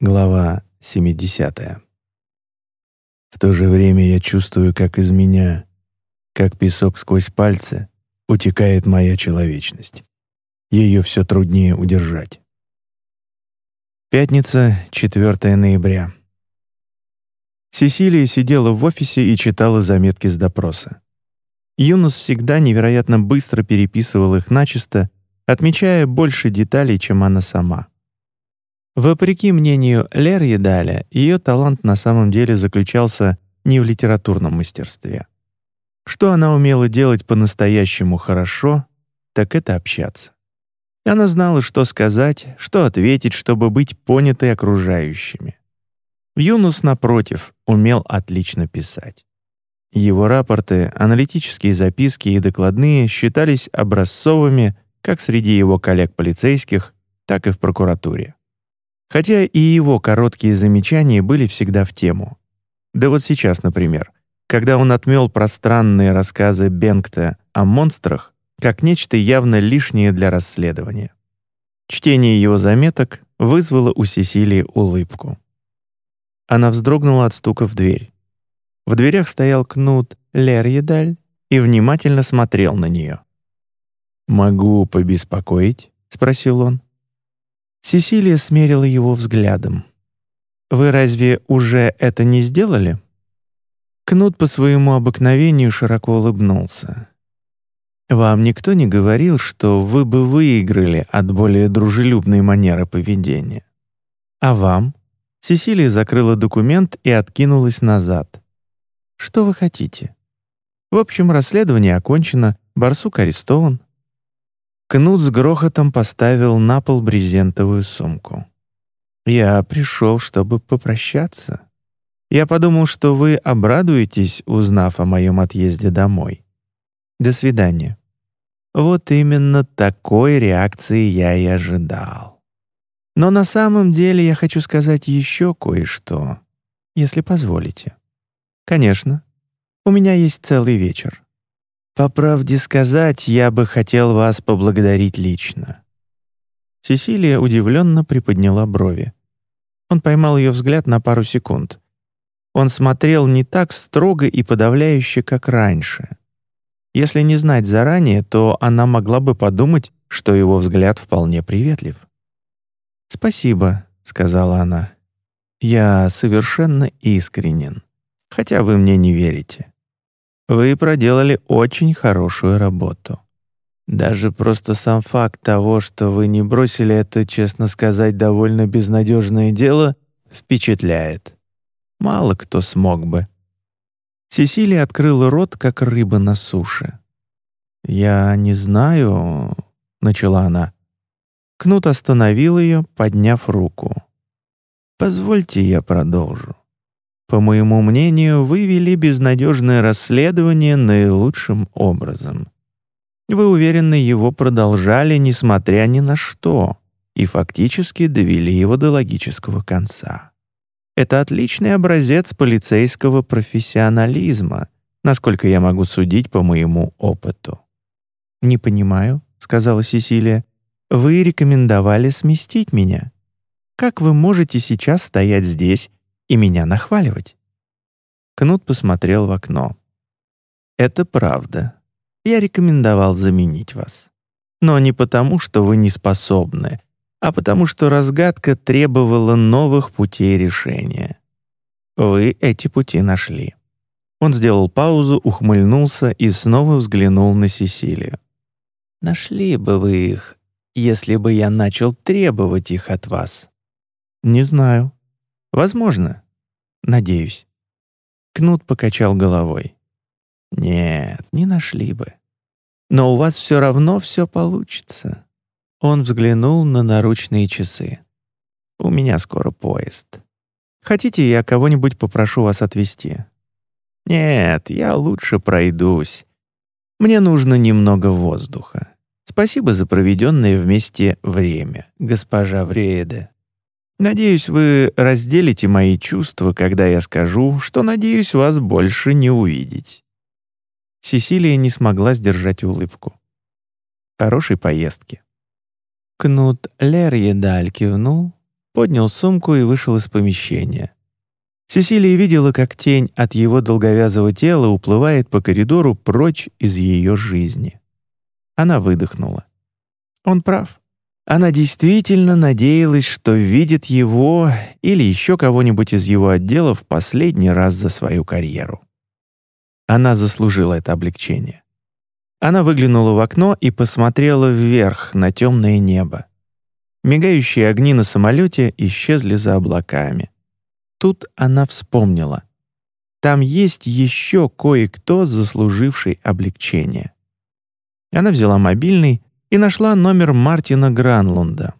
Глава 70. В то же время я чувствую, как из меня, как песок сквозь пальцы, утекает моя человечность. Ее все труднее удержать. Пятница, 4 ноября. Сесилия сидела в офисе и читала заметки с допроса. Юнус всегда невероятно быстро переписывал их начисто, отмечая больше деталей, чем она сама. Вопреки мнению Лерьи Даля, ее талант на самом деле заключался не в литературном мастерстве. Что она умела делать по-настоящему хорошо, так это общаться. Она знала, что сказать, что ответить, чтобы быть понятой окружающими. Юнус, напротив, умел отлично писать. Его рапорты, аналитические записки и докладные считались образцовыми как среди его коллег-полицейских, так и в прокуратуре. Хотя и его короткие замечания были всегда в тему. Да вот сейчас, например, когда он отмел пространные рассказы Бенгта о монстрах как нечто явно лишнее для расследования. Чтение его заметок вызвало у Сесилии улыбку. Она вздрогнула от стука в дверь. В дверях стоял Кнут Лерьедаль и внимательно смотрел на нее. «Могу побеспокоить?» — спросил он. Сесилия смерила его взглядом. «Вы разве уже это не сделали?» Кнут по своему обыкновению широко улыбнулся. «Вам никто не говорил, что вы бы выиграли от более дружелюбной манеры поведения? А вам?» Сесилия закрыла документ и откинулась назад. «Что вы хотите?» «В общем, расследование окончено, барсук арестован. Кнут с грохотом поставил на пол брезентовую сумку. «Я пришел, чтобы попрощаться. Я подумал, что вы обрадуетесь, узнав о моем отъезде домой. До свидания». Вот именно такой реакции я и ожидал. Но на самом деле я хочу сказать еще кое-что, если позволите. Конечно, у меня есть целый вечер. По правде сказать, я бы хотел вас поблагодарить лично». Сесилия удивленно приподняла брови. Он поймал ее взгляд на пару секунд. Он смотрел не так строго и подавляюще, как раньше. Если не знать заранее, то она могла бы подумать, что его взгляд вполне приветлив. «Спасибо», — сказала она. «Я совершенно искренен, хотя вы мне не верите. Вы проделали очень хорошую работу. Даже просто сам факт того, что вы не бросили это, честно сказать, довольно безнадежное дело, впечатляет. Мало кто смог бы. Сесилия открыла рот, как рыба на суше. «Я не знаю...» — начала она. Кнут остановил ее, подняв руку. «Позвольте я продолжу. По моему мнению, вы вели безнадежное расследование наилучшим образом. Вы уверенно его продолжали, несмотря ни на что, и фактически довели его до логического конца. Это отличный образец полицейского профессионализма, насколько я могу судить по моему опыту. «Не понимаю», — сказала Сесилия. «Вы рекомендовали сместить меня. Как вы можете сейчас стоять здесь и меня нахваливать. Кнут посмотрел в окно. «Это правда. Я рекомендовал заменить вас. Но не потому, что вы не способны, а потому что разгадка требовала новых путей решения. Вы эти пути нашли». Он сделал паузу, ухмыльнулся и снова взглянул на Сесилию. «Нашли бы вы их, если бы я начал требовать их от вас?» «Не знаю», Возможно. Надеюсь. Кнут покачал головой. Нет, не нашли бы. Но у вас все равно все получится. Он взглянул на наручные часы. У меня скоро поезд. Хотите, я кого-нибудь попрошу вас отвезти? Нет, я лучше пройдусь. Мне нужно немного воздуха. Спасибо за проведенное вместе время, госпожа Врееде. Надеюсь, вы разделите мои чувства, когда я скажу, что надеюсь вас больше не увидеть». Сесилия не смогла сдержать улыбку. «Хорошей поездки». Кнут Лерьедаль кивнул, поднял сумку и вышел из помещения. Сесилия видела, как тень от его долговязого тела уплывает по коридору прочь из ее жизни. Она выдохнула. Он прав. Она действительно надеялась, что видит его или еще кого-нибудь из его отдела в последний раз за свою карьеру. Она заслужила это облегчение. Она выглянула в окно и посмотрела вверх на темное небо. Мигающие огни на самолете исчезли за облаками. Тут она вспомнила. Там есть еще кое-кто, заслуживший облегчение. Она взяла мобильный и нашла номер Мартина Гранлунда.